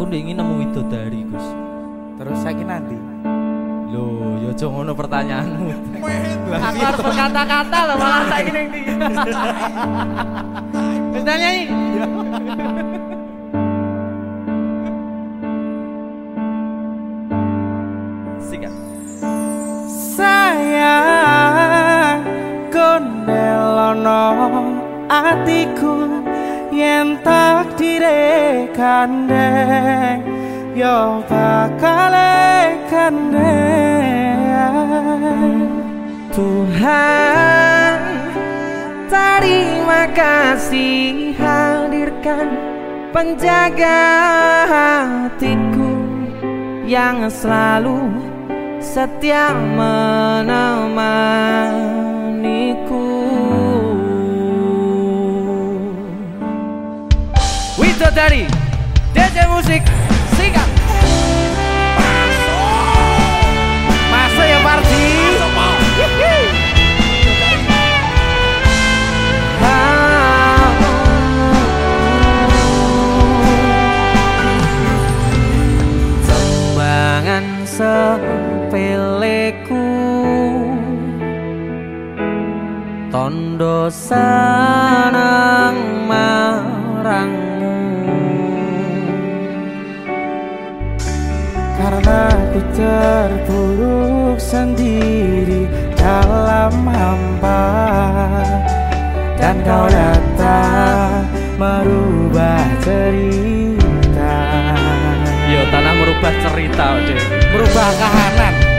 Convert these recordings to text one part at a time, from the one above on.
aku ingin nemu itu dari Gus. Terus saya nanti. Loh, yo aja ngono pertanyaanmu. Aku harus berkata-kata loh malah saya gini nih. Wis nyanyi. Sikat. Sayang kondelono atiku yen takdire kandeng yo bakal kandeng Tuhan terima kasih hadirkan penjaga hatiku yang selalu setia menemaniku Widodari DJ Musik Sikat Masuk ya Parti Tembangan sepeleku. Tondo senang marangmu Karena ku terpuruk sendiri dalam hampa. Dan kau datang merubah cerita. Yo tanah merubah cerita, Dek. Merubah kahanan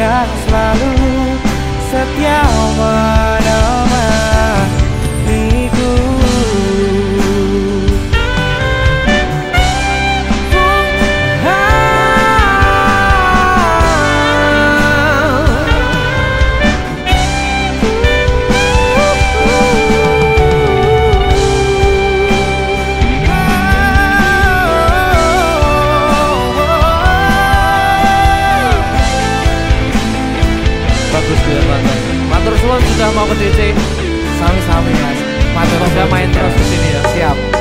yang selalu setia DC. Sami-sami mas Sudah main terus di sini ya. Siap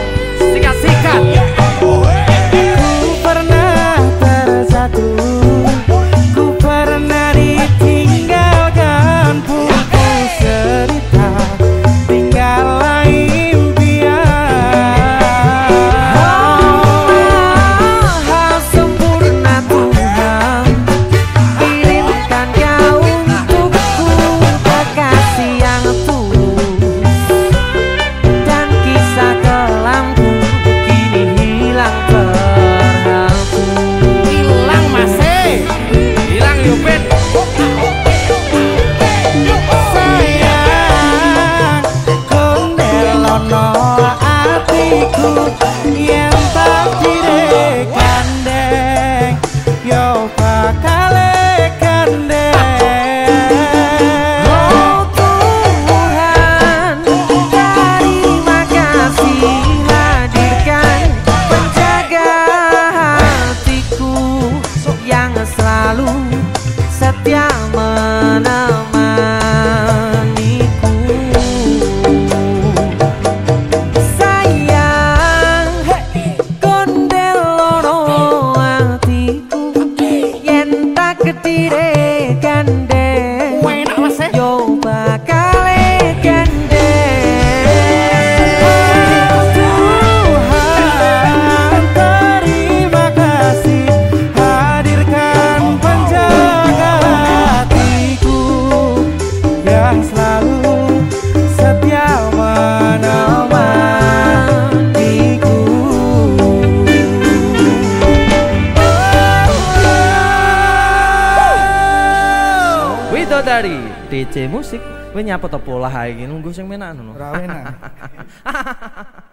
dari DC Musik. Kowe nyapa to pola iki nunggu sing menak ngono. Enak.